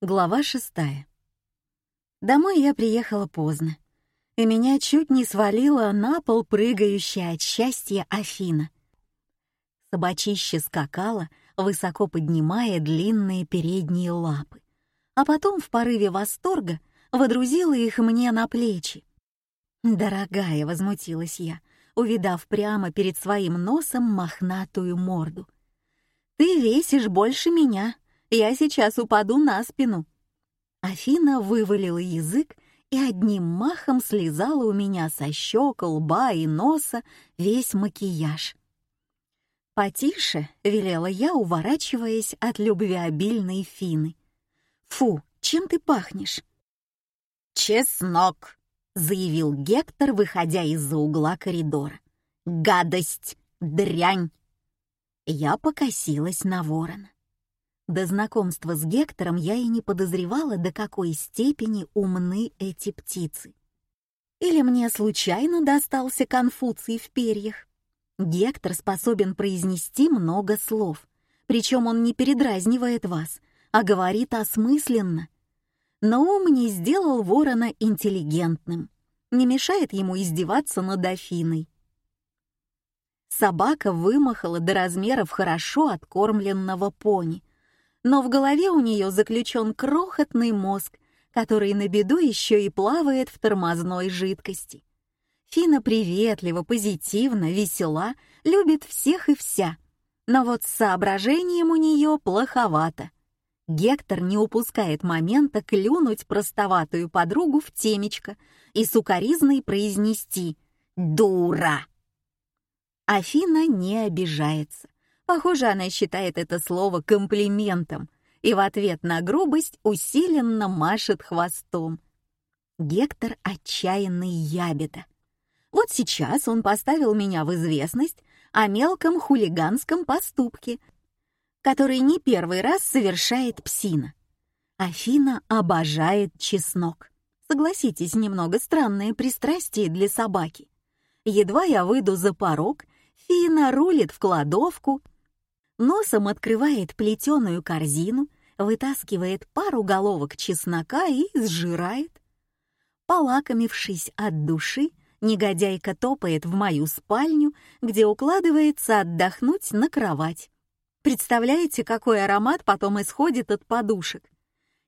Глава шестая. Домой я приехала поздно, и меня чуть не свалила на пол прыгающая от счастья Афина. Собачище скакала, высоко поднимая длинные передние лапы, а потом в порыве восторга водрузила их мне на плечи. «Дорогая», — возмутилась я, увидав прямо перед своим носом мохнатую морду. «Ты весишь больше меня», я сейчас упаду на спину». Афина вывалила язык и одним махом слезала у меня со щек, лба и носа весь макияж. «Потише», — велела я, уворачиваясь от любвеобильной Фины. «Фу, чем ты пахнешь?» «Чеснок», — заявил Гектор, выходя из-за угла коридора. «Гадость! Дрянь!» Я покосилась на ворона. До знакомства с Гектором я и не подозревала, до какой степени умны эти птицы. Или мне случайно достался Конфуций в перьях? Гектор способен произнести много слов, причем он не передразнивает вас, а говорит осмысленно. Но ум не сделал ворона интеллигентным, не мешает ему издеваться над Афиной. Собака вымахала до размеров хорошо откормленного пони, но в голове у нее заключен крохотный мозг, который на беду еще и плавает в тормозной жидкости. Фина приветлива, позитивна, весела, любит всех и вся. Но вот с соображением у нее плоховато. Гектор не упускает момента клюнуть простоватую подругу в темечко и сукоризной произнести «Дура!». Афина не обижается. Похоже, она считает это слово комплиментом и в ответ на грубость усиленно машет хвостом. Гектор отчаянный ябеда. Вот сейчас он поставил меня в известность о мелком хулиганском поступке, который не первый раз совершает псина. Афина обожает чеснок. Согласитесь, немного странное пристрастие для собаки. Едва я выйду за порог, Фина рулит в кладовку — носом открывает плетеную корзину, вытаскивает пару головок чеснока и сжирает. Полакомившись от души, негодяйка топает в мою спальню, где укладывается отдохнуть на кровать. Представляете, какой аромат потом исходит от подушек?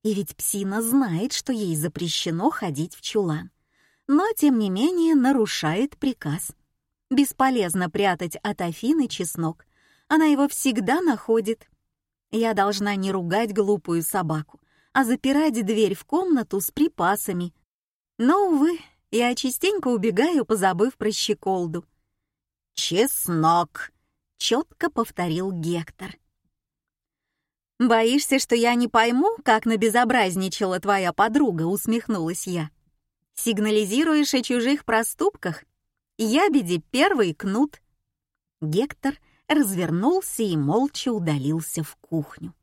И ведь псина знает, что ей запрещено ходить в чулан. Но, тем не менее, нарушает приказ. Бесполезно прятать от Афины чеснок. Она его всегда находит. Я должна не ругать глупую собаку, а запирать дверь в комнату с припасами. Но, увы, я частенько убегаю, позабыв про щеколду. «Чеснок!» — четко повторил Гектор. «Боишься, что я не пойму, как набезобразничала твоя подруга?» — усмехнулась я. «Сигнализируешь о чужих проступках? Ябеди первый кнут». Гектор — развернулся и молча удалился в кухню.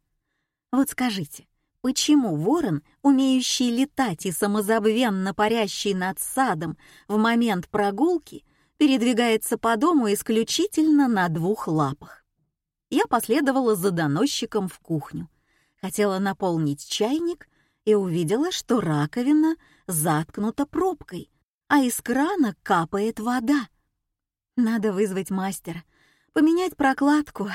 Вот скажите, почему ворон, умеющий летать и самозабвенно парящий над садом в момент прогулки, передвигается по дому исключительно на двух лапах? Я последовала за доносчиком в кухню, хотела наполнить чайник и увидела, что раковина заткнута пробкой, а из крана капает вода. Надо вызвать мастера, поменять прокладку.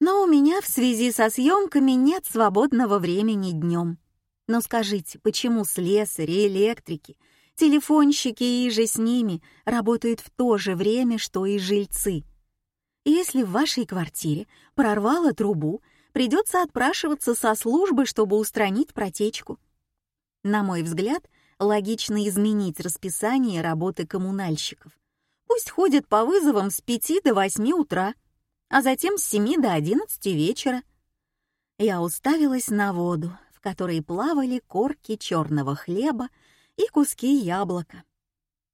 Но у меня в связи со съемками нет свободного времени днем. Но скажите, почему слесари, электрики, телефонщики и же с ними работают в то же время, что и жильцы? Если в вашей квартире прорвало трубу, придется отпрашиваться со службы, чтобы устранить протечку. На мой взгляд, логично изменить расписание работы коммунальщиков. Пусть ходит по вызовам с 5 до 8 утра, а затем с 7 до 11 вечера. Я уставилась на воду, в которой плавали корки черного хлеба и куски яблока.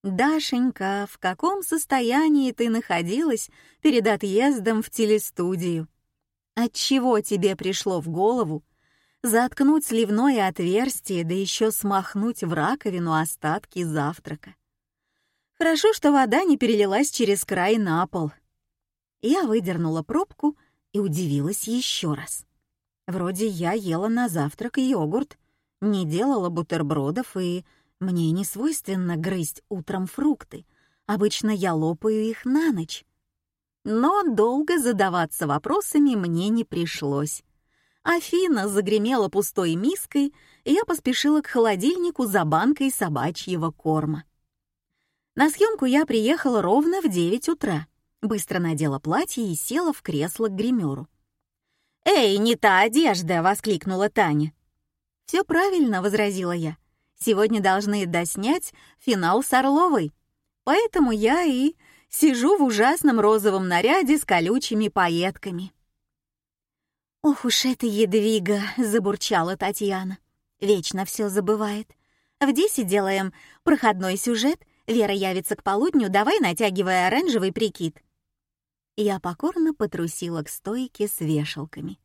«Дашенька, в каком состоянии ты находилась перед отъездом в телестудию? Отчего тебе пришло в голову заткнуть сливное отверстие, да еще смахнуть в раковину остатки завтрака?» Хорошо, что вода не перелилась через край на пол. Я выдернула пробку и удивилась еще раз. Вроде я ела на завтрак йогурт, не делала бутербродов, и мне не свойственно грызть утром фрукты. Обычно я лопаю их на ночь. Но долго задаваться вопросами мне не пришлось. Афина загремела пустой миской, и я поспешила к холодильнику за банкой собачьего корма. На съемку я приехала ровно в 9 утра. Быстро надела платье и села в кресло к гримеру. «Эй, не та одежда!» — воскликнула Таня. «Все правильно», — возразила я. «Сегодня должны доснять финал с Орловой. Поэтому я и сижу в ужасном розовом наряде с колючими пайетками». «Ох уж это едвига!» — забурчала Татьяна. «Вечно все забывает. В десять делаем проходной сюжет, Вера явится к полудню, давай натягивая оранжевый прикид». Я покорно потрусила к стойке с вешалками.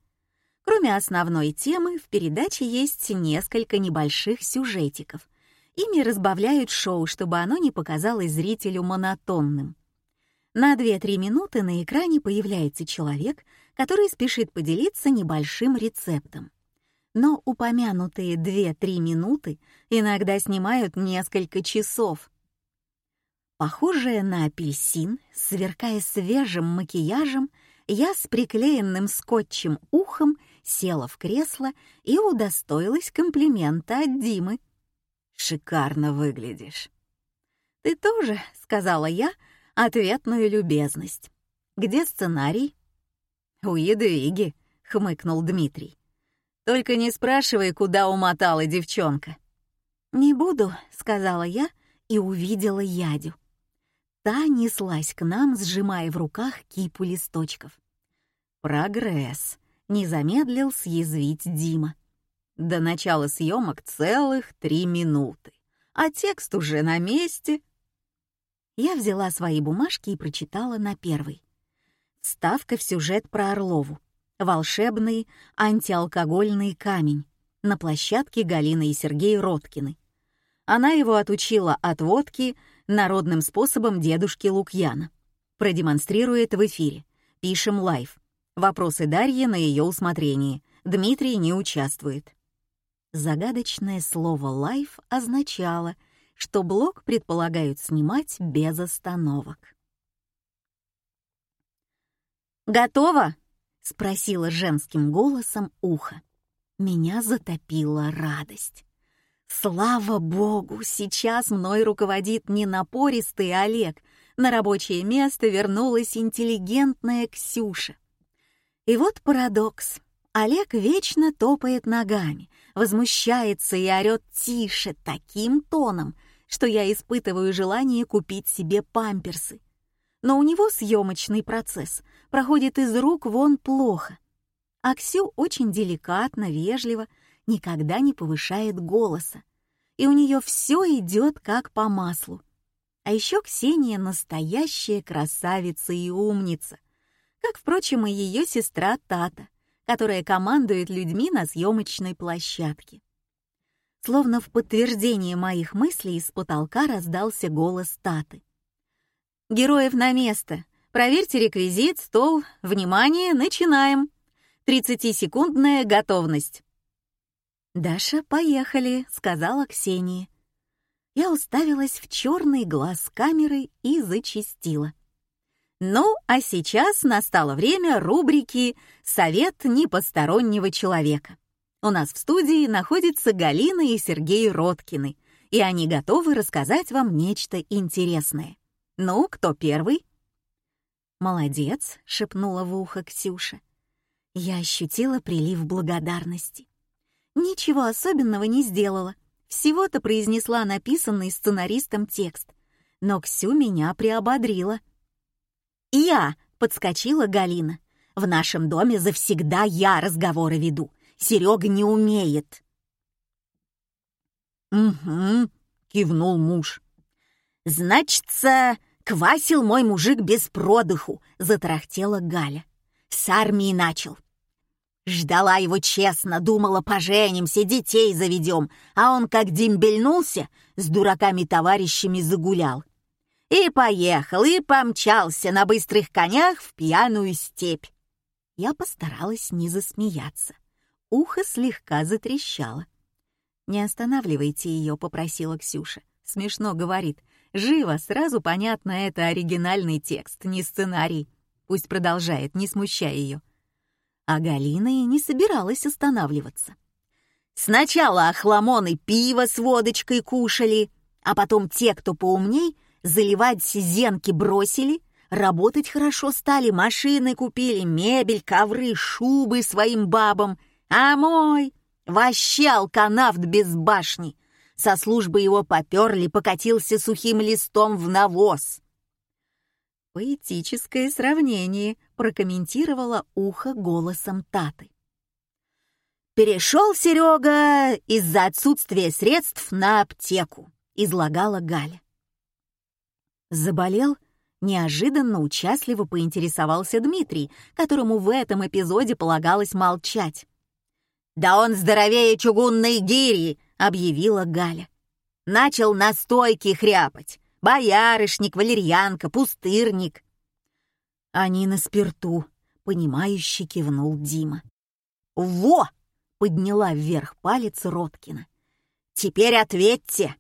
Кроме основной темы, в передаче есть несколько небольших сюжетиков. Ими разбавляют шоу, чтобы оно не показалось зрителю монотонным. На 2-3 минуты на экране появляется человек, который спешит поделиться небольшим рецептом. Но упомянутые 2-3 минуты иногда снимают несколько часов. Похожая на апельсин, сверкая свежим макияжем, я с приклеенным скотчем ухом села в кресло и удостоилась комплимента от Димы. «Шикарно выглядишь». «Ты тоже», — сказала я, ответную любезность. «Где сценарий?» «У Едвиги», — хмыкнул Дмитрий. «Только не спрашивай, куда умотала девчонка». «Не буду», — сказала я и увидела Ядю. Та неслась к нам, сжимая в руках кипу листочков. «Прогресс», — не замедлил съязвить Дима. До начала съемок целых три минуты, а текст уже на месте. Я взяла свои бумажки и прочитала на первой. Вставка в сюжет про Орлову. Волшебный антиалкогольный камень на площадке Галины и Сергея Роткины. Она его отучила от водки народным способом дедушки Лукьяна. Продемонстрирует в эфире. Пишем live. Вопросы Дарьи на ее усмотрение. Дмитрий не участвует. Загадочное слово «live» означало, что блок предполагают снимать без остановок. «Готово?» — спросила женским голосом ухо. Меня затопила радость. Слава богу, сейчас мной руководит не напористый Олег. На рабочее место вернулась интеллигентная Ксюша. И вот парадокс. Олег вечно топает ногами, возмущается и орёт тише таким тоном, что я испытываю желание купить себе памперсы. Но у него съемочный процесс проходит из рук вон плохо. А Ксю очень деликатно, вежливо, никогда не повышает голоса, и у нее все идет как по маслу. А еще Ксения настоящая красавица и умница, как, впрочем, и ее сестра Тата, которая командует людьми на съемочной площадке. Словно в подтверждение моих мыслей из потолка раздался голос Таты. «Героев на место! Проверьте реквизит, стол. Внимание, начинаем! 30-секундная готовность!» «Даша, поехали», — сказала Ксения. Я уставилась в черный глаз камеры и зачистила. Ну, а сейчас настало время рубрики «Совет непостороннего человека». У нас в студии находятся Галина и Сергей Роткины, и они готовы рассказать вам нечто интересное. Ну, кто первый? «Молодец», — шепнула в ухо Ксюша. Я ощутила прилив благодарности. Ничего особенного не сделала. Всего-то произнесла написанный сценаристом текст. Но Ксю меня приободрила. «Я!» — подскочила Галина. «В нашем доме завсегда я разговоры веду. Серега не умеет». «Угу», — кивнул муж. «Значится, квасил мой мужик без продыху», — затарахтела Галя. «С армии начал. Ждала его честно, думала, поженимся, детей заведем, а он как дембельнулся, с дураками-товарищами загулял. И поехал, и помчался на быстрых конях в пьяную степь. Я постаралась не засмеяться. ухо слегка затрещало. «Не останавливайте ее», — попросила Ксюша. Смешно говорит. Живо, сразу понятно, это оригинальный текст, не сценарий. Пусть продолжает, не смущая ее. А Галина и не собиралась останавливаться. Сначала охламоны пиво с водочкой кушали, а потом те, кто поумней, заливать зенки бросили, работать хорошо стали, машины купили, мебель, ковры, шубы своим бабам. А мой вообще алканавт без башни. Со службы его поперли, покатился сухим листом в навоз. Поэтическое сравнение прокомментировала ухо голосом Таты. «Перешел Серега из-за отсутствия средств на аптеку», — излагала Галя. Заболел? Неожиданно участливо поинтересовался Дмитрий, которому в этом эпизоде полагалось молчать. «Да он здоровее чугунной гири!» — объявила Галя. Начал на хряпать. Боярышник, валерьянка, пустырник. Они на спирту, понимающе кивнул Дима. «Во!» — подняла вверх палец Роткина. «Теперь ответьте!»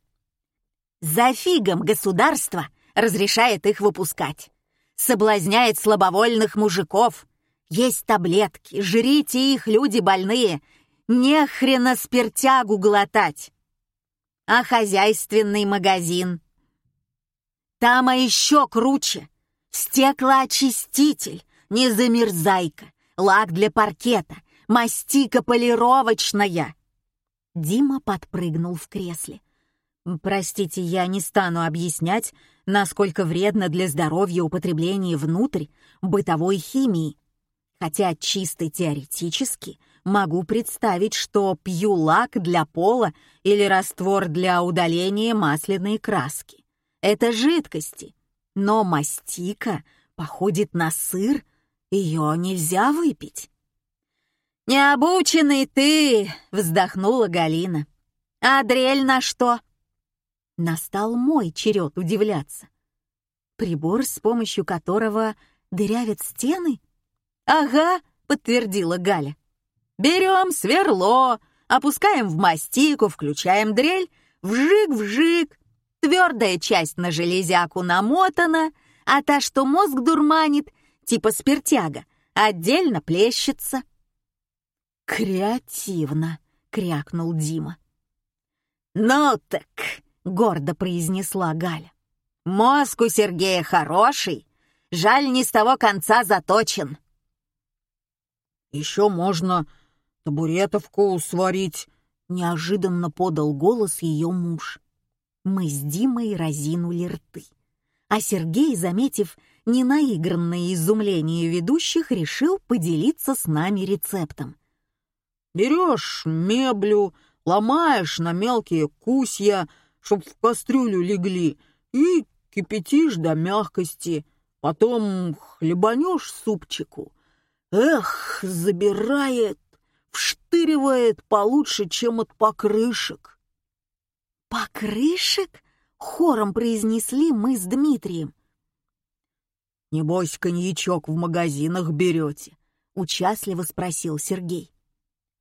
«За фигом государство разрешает их выпускать. Соблазняет слабовольных мужиков. Есть таблетки, жрите их, люди больные. Не хрена спиртягу глотать. А хозяйственный магазин? Там а еще круче. Стеклоочиститель, незамерзайка, лак для паркета, мастика полировочная. Дима подпрыгнул в кресле. Простите, я не стану объяснять, насколько вредно для здоровья употребление внутрь бытовой химии. Хотя чисто теоретически могу представить, что пью лак для пола или раствор для удаления масляной краски. Это жидкости. Но мастика походит на сыр, ее нельзя выпить. «Необученный ты!» — вздохнула Галина. «А дрель на что?» Настал мой черед удивляться. Прибор, с помощью которого дырявят стены? «Ага», — подтвердила Галя. «Берем сверло, опускаем в мастику, включаем дрель, вжик-вжик, твердая часть на железяку намотана, а та, что мозг дурманит, типа спиртяга, отдельно плещется». «Креативно», — крякнул Дима. «Ну так», — гордо произнесла Галя. «Мозг у Сергея хороший, жаль, не с того конца заточен». «Еще можно табуретовку сварить», — неожиданно подал голос ее муж. Мы с Димой разинули рты, а Сергей, заметив ненаигранное изумление ведущих, решил поделиться с нами рецептом. «Берешь меблю, ломаешь на мелкие кусья, чтоб в кастрюлю легли, и кипятишь до мягкости. Потом хлебанешь супчику. Эх, забирает, вштыривает получше, чем от покрышек. «Покрышек?» — хором произнесли мы с Дмитрием. «Небось, коньячок в магазинах берете?» — участливо спросил Сергей.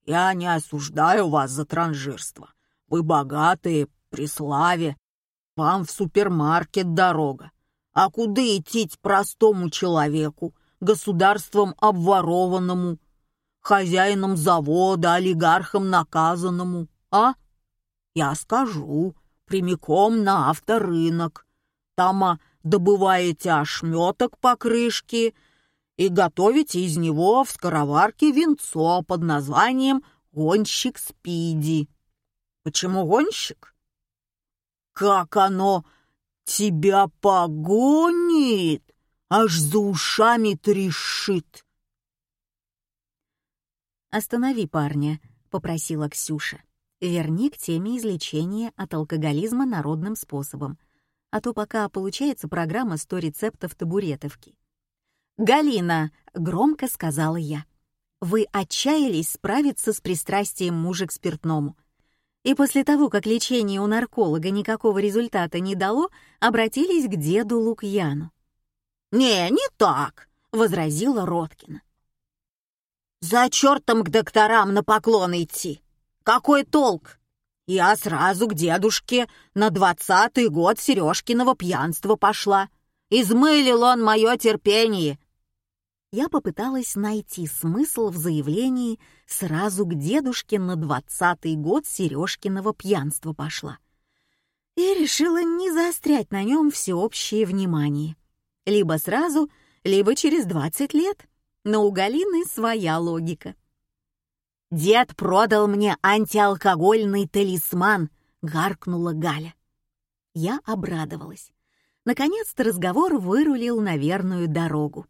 «Я не осуждаю вас за транжирство. Вы богатые, при славе. Вам в супермаркет дорога. А куда идти простому человеку, государством обворованному, хозяином завода, олигархом наказанному, а? Я скажу, прямиком на авторынок. Там а, добываете ошметок по крышке и готовите из него в скороварке венцо под названием «Гонщик Спиди». Почему гонщик? как оно тебя погонит, аж за ушами трещит. «Останови парня», — попросила Ксюша. «Верни к теме излечения от алкоголизма народным способом, а то пока получается программа «100 рецептов табуретовки». «Галина», — громко сказала я, — «вы отчаялись справиться с пристрастием мужа к спиртному и после того, как лечение у нарколога никакого результата не дало, обратились к деду Лукьяну. «Не, не так», — возразила Роткина. За чертом к докторам на поклон идти. Какой толк? Я сразу к дедушке на двадцатый год Сережкиного пьянства пошла. Измылил он мое терпение. Я попыталась найти смысл в заявлении «сразу к дедушке на двадцатый год Сережкиного пьянства пошла» и решила не заострять на нем всеобщее внимание. Либо сразу, либо через двадцать лет. Но у Галины своя логика. «Дед продал мне антиалкогольный талисман», — гаркнула Галя. Я обрадовалась. Наконец-то разговор вырулил на верную дорогу.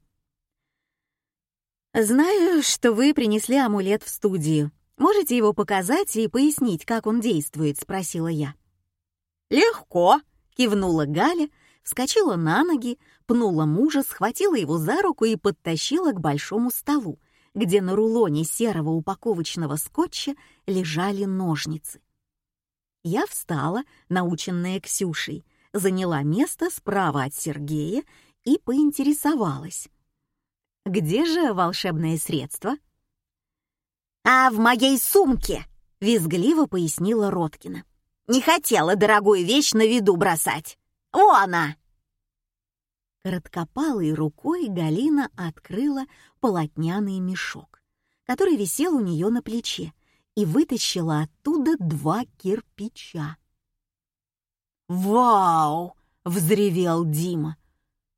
«Знаю, что вы принесли амулет в студию. Можете его показать и пояснить, как он действует?» — спросила я. «Легко», — кивнула Галя, вскочила на ноги, пнула мужа, схватила его за руку и подтащила к большому столу, где на рулоне серого упаковочного скотча лежали ножницы. Я встала, наученная Ксюшей, заняла место справа от Сергея и поинтересовалась. «Где же волшебное средство?» «А в моей сумке!» — визгливо пояснила Роткина. Не хотела дорогую вещь на виду бросать. О, она!» Короткопалой рукой Галина открыла полотняный мешок, который висел у нее на плече, и вытащила оттуда два кирпича. «Вау!» — взревел Дима.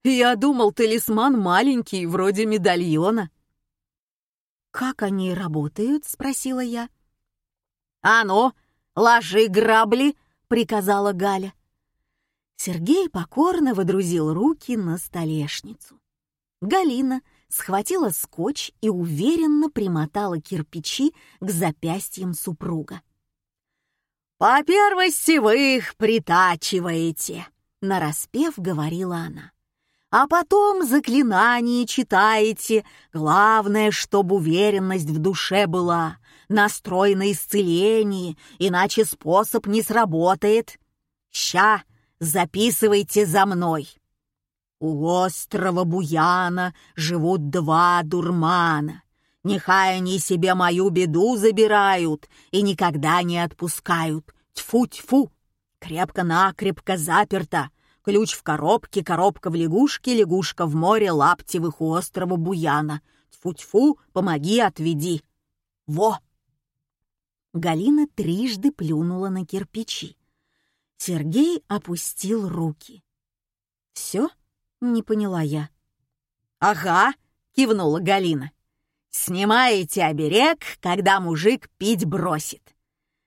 «Я думал, талисман маленький, вроде медальона». «Как они работают?» — спросила я. «А ну, «Ложи грабли!» — приказала Галя. Сергей покорно водрузил руки на столешницу. Галина схватила скотч и уверенно примотала кирпичи к запястьям супруга. «По первости вы их притачиваете», — нараспев говорила она. «А потом заклинание читаете. Главное, чтобы уверенность в душе была настрой на исцеление, иначе способ не сработает. Ща, записывайте за мной. У острова Буяна живут два дурмана. Нехай они себе мою беду забирают и никогда не отпускают. Тьфу-тьфу! Крепко-накрепко заперто. Ключ в коробке, коробка в лягушке, лягушка в море лаптевых у острова Буяна. Тьфу-тьфу, помоги, отведи. Во! Галина трижды плюнула на кирпичи. Сергей опустил руки. «Все?» — не поняла я. «Ага», — кивнула Галина. «Снимаете оберег, когда мужик пить бросит.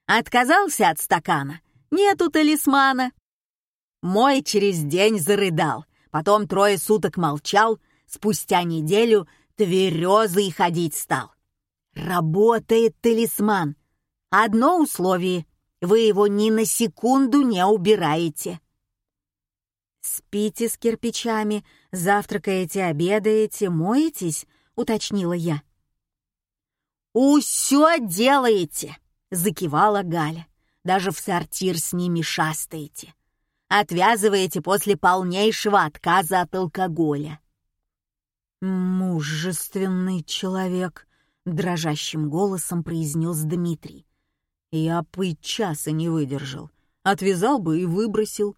Отказался от стакана, нету талисмана. Мой через день зарыдал, потом трое суток молчал, спустя неделю тверезый ходить стал. Работает талисман, Одно условие — вы его ни на секунду не убираете. «Спите с кирпичами, завтракаете, обедаете, моетесь?» — уточнила я. «Усё делаете!» — закивала Галя. «Даже в сортир с ними шастаете. Отвязываете после полнейшего отказа от алкоголя». «Мужественный человек», — дрожащим голосом произнес Дмитрий. Я бы часа не выдержал. Отвязал бы и выбросил.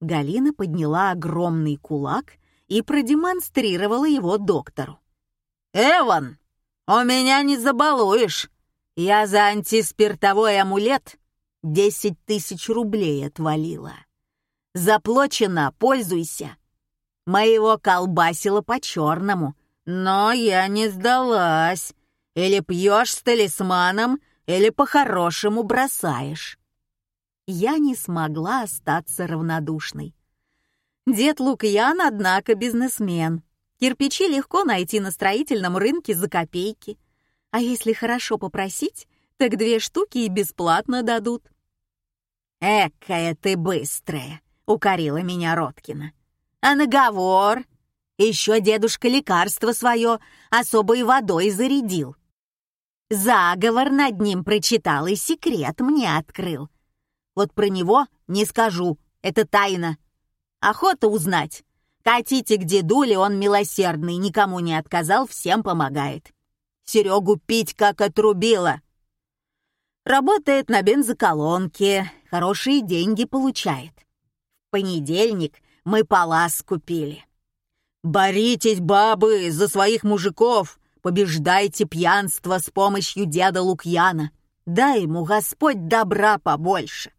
Галина подняла огромный кулак и продемонстрировала его доктору. «Эван, у меня не забалуешь. Я за антиспиртовой амулет десять тысяч рублей отвалила. Заплачено, пользуйся. Моего колбасило по-черному, но я не сдалась. Или пьешь с талисманом, или по-хорошему бросаешь?» Я не смогла остаться равнодушной. Дед Лукьян, однако, бизнесмен. Кирпичи легко найти на строительном рынке за копейки. А если хорошо попросить, так две штуки и бесплатно дадут. «Экая ты быстрая!» — укорила меня Роткина. «А наговор? Еще дедушка лекарство свое особой водой зарядил. Заговор над ним прочитал и секрет мне открыл. Вот про него не скажу, это тайна. Охота узнать. Катите к дедуле, он милосердный, никому не отказал, всем помогает. Серегу пить как отрубила. Работает на бензоколонке, хорошие деньги получает. В понедельник мы палас купили. Боритесь, бабы, за своих мужиков, побеждайте пьянство с помощью деда Лукьяна. Дай ему Господь добра побольше.